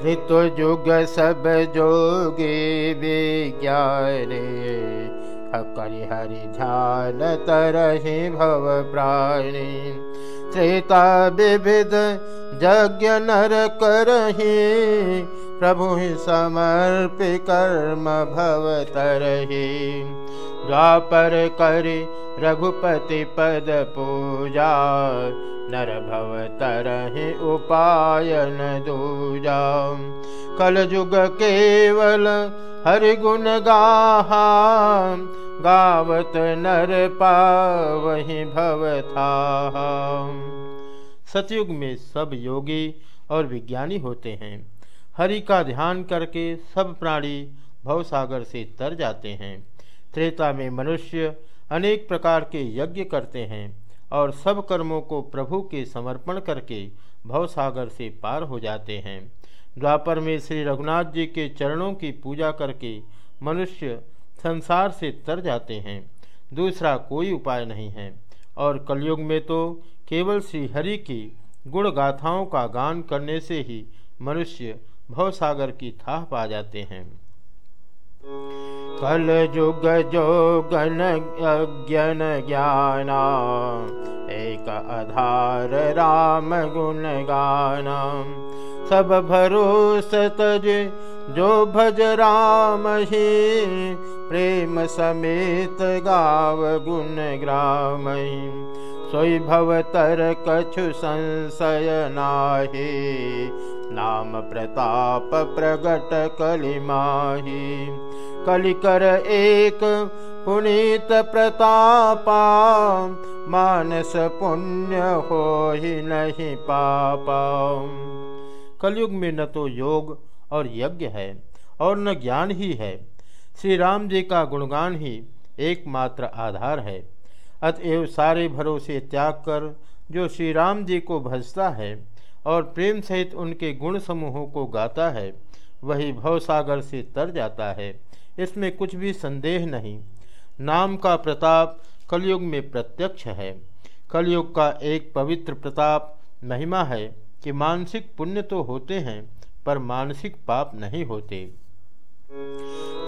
कृत जुग सब जोगे विज्ञाने करि हरि ध्यान तरहि भव प्राणी। त्रेता विविध यज्ञ नर करहि प्रभु समर्पि कर्म भव तरहि। द्वापर करि रघुपति पद पूजा नर भव तरहि उपायन दूजा। कल जुग केवल हरि गुण गाहा। गावत नर पावहि भव था सतयुग में सब योगी और विज्ञानी होते हैं। हरि का ध्यान करके सब प्राणी भवसागर से तर जाते हैं। त्रेता में मनुष्य अनेक प्रकार के यज्ञ करते हैं। और सब कर्मों को प्रभु के समर्पण करके भवसागर से पार हो जाते हैं। द्वापर में श्री रघुनाथ जी के चरणों की पूजा करके मनुष्य संसार से तर जाते हैं। दूसरा कोई उपाय नहीं है। और कलयुग में तो केवल श्री हरि की गुण गाथाओं का गान करने से ही मनुष्य भवसागर की थाह पा जाते हैं। कल जुग जो गण अज्ञन ज्ञाना एक आधार राम गुण गाना सब भरोस तज जो भज राम ही प्रेम समेत गाव गुण ग्राम सोई भवतर कछु संशय नाहे नाम प्रताप प्रगट कलिमाही कलिकर एक पुनीत प्रतापा, मानस पुण्य हो ही नहीं पापा। कलयुग में न तो योग और यज्ञ है और न ज्ञान ही है। श्री राम जी का गुणगान ही एकमात्र आधार है। अतएव सारे भरोसे त्याग कर जो श्री राम जी को भजता है और प्रेम सहित उनके गुण समूहों को गाता है, वही भवसागर से तर जाता है। इसमें कुछ भी संदेह नहीं। नाम का प्रताप कलयुग में प्रत्यक्ष है। कलयुग का एक पवित्र प्रताप महिमा है कि मानसिक पुण्य तो होते हैं, पर मानसिक पाप नहीं होते।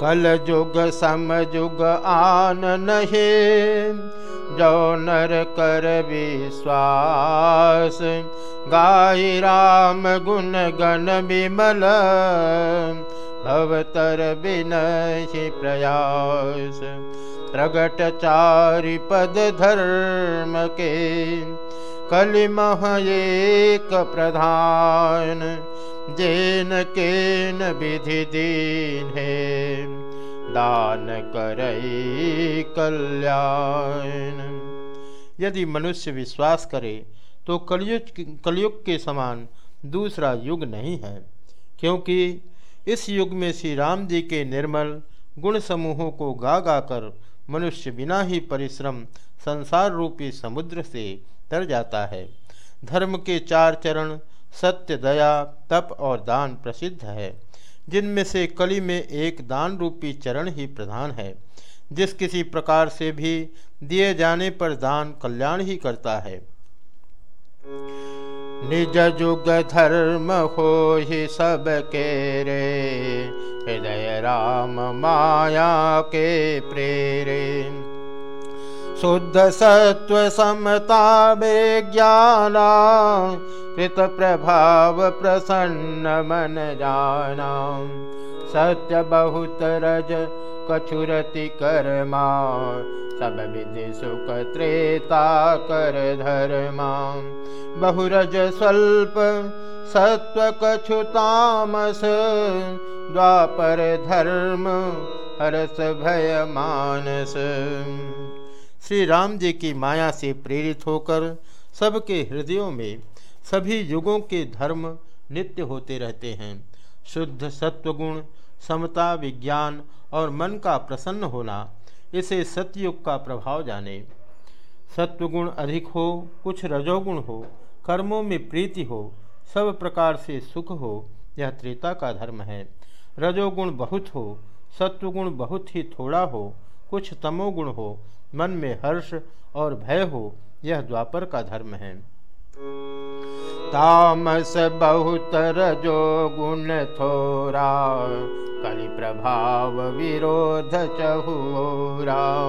कल जुग सम जुग आन नहीं। जो नर कर विश्वास गाय राम गुण गण विमल, भवतर विनहि प्रयास। प्रगट चारि पद धर्म के, कलिमह एक प्रधान, जेन केन विधि दीन है। दान करई कल्याण। यदि मनुष्य विश्वास करे तो कलयुग कलयुग के समान दूसरा युग नहीं है, क्योंकि इस युग में श्री राम जी के निर्मल गुण समूहों को गा गा कर मनुष्य बिना ही परिश्रम संसार रूपी समुद्र से तर जाता है। धर्म के चार चरण सत्य, दया, तप और दान प्रसिद्ध है। जिनमें से कली में एक दान रूपी चरण ही प्रधान है, जिस किसी प्रकार से भी दिए जाने पर दान कल्याण ही करता है। निज जुग धर्म हो ही सब के रे, हृदय राम माया के प्रेरे। शुद्ध सत्व समता ज्ञाना कृत प्रभाव प्रसन्न मन जाना सत्य बहुत रज कछुरति कर्मा सब विधि सुख त्रेता कर धर्मा बहुरज स्वल्प सत्व कछु तामस द्वापर धर्म हरस भय मानस श्री राम जी की माया से प्रेरित होकर सबके हृदयों में सभी युगों के धर्म नित्य होते रहते हैं। शुद्ध सत्वगुण, समता विज्ञान और मन का प्रसन्न होना, इसे सत्ययुग का प्रभाव जाने। सत्वगुण अधिक हो, कुछ रजोगुण हो, कर्मों में प्रीति हो, सब प्रकार से सुख हो, यह त्रेता का धर्म है। रजोगुण बहुत हो, सत्वगुण बहुत ही थोड़ा हो कुछ तमोगुण हो, मन में हर्ष और भय हो, यह द्वापर का धर्म है। तामस बहुतर जो गुण थोरा, कलि प्रभाव विरोध चहुरा।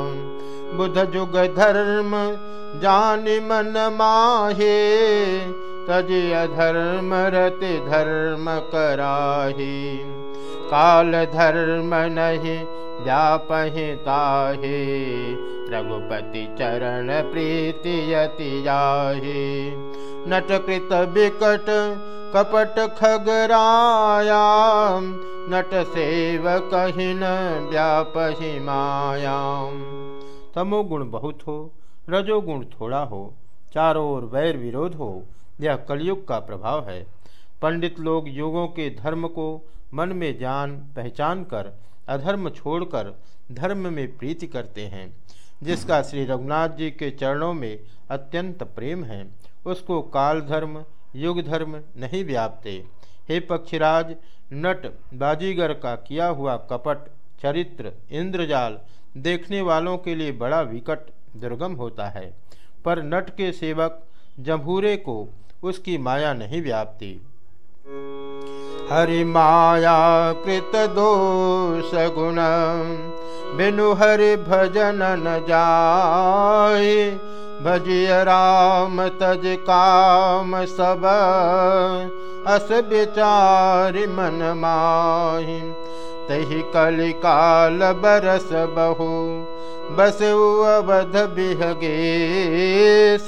बुध जुग धर्म जान मन माहे, तज अधर्म रति धर्म कराही। काल धर्म नहीं व्यापहिताहे रघुपति चरण प्रीति यति जाहे। नटकृत विकट कपट खगराया नट सेव कहिन व्यापहि मायाम। तमोगुण बहुत हो, रजोगुण थोड़ा हो, चारों ओर वैर विरोध हो, यह कलयुग का प्रभाव है। पंडित लोग युगों के धर्म को मन में जान, पहचान कर, अधर्म छोड़कर, धर्म में प्रीति करते हैं, जिसका श्री रघुनाथ जी के चरणों में अत्यंत प्रेम है। उसको काल धर्म युग धर्म नहीं व्यापते। हे पक्षीराज, नट बाजीगर का किया हुआ कपट, चरित्र, इंद्रजाल देखने वालों के लिए बड़ा विकट, दुर्गम होता है। पर नट के सेवक जम्भूरे को उसकी माया नहीं व्यापती। हरि माया बिनु हरि भजन न जाय भजिय राम तज काम सब अस विचार मन माहि। तही कलिकाल बरस बहु बस अवध बिहगेश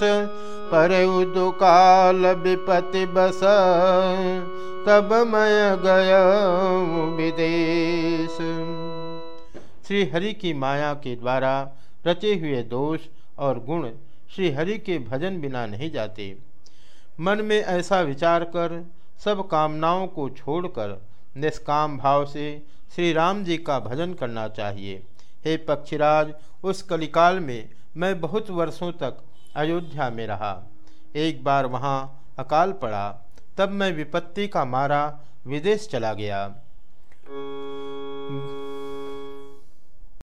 पर दुकाल विपति बस तब मैं गया विदेश। श्री हरि की माया के द्वारा रचे हुए दोष और गुण श्री हरि के भजन बिना नहीं जाते। मन में ऐसा विचार कर सब कामनाओं को छोड़कर निष्काम भाव से श्री राम जी का भजन करना चाहिए। हे पक्षीराज, उस कलिकाल में मैं बहुत वर्षों तक अयोध्या में रहा। एक बार वहाँ अकाल पड़ा। तब मैं विपत्ति का मारा विदेश चला गया।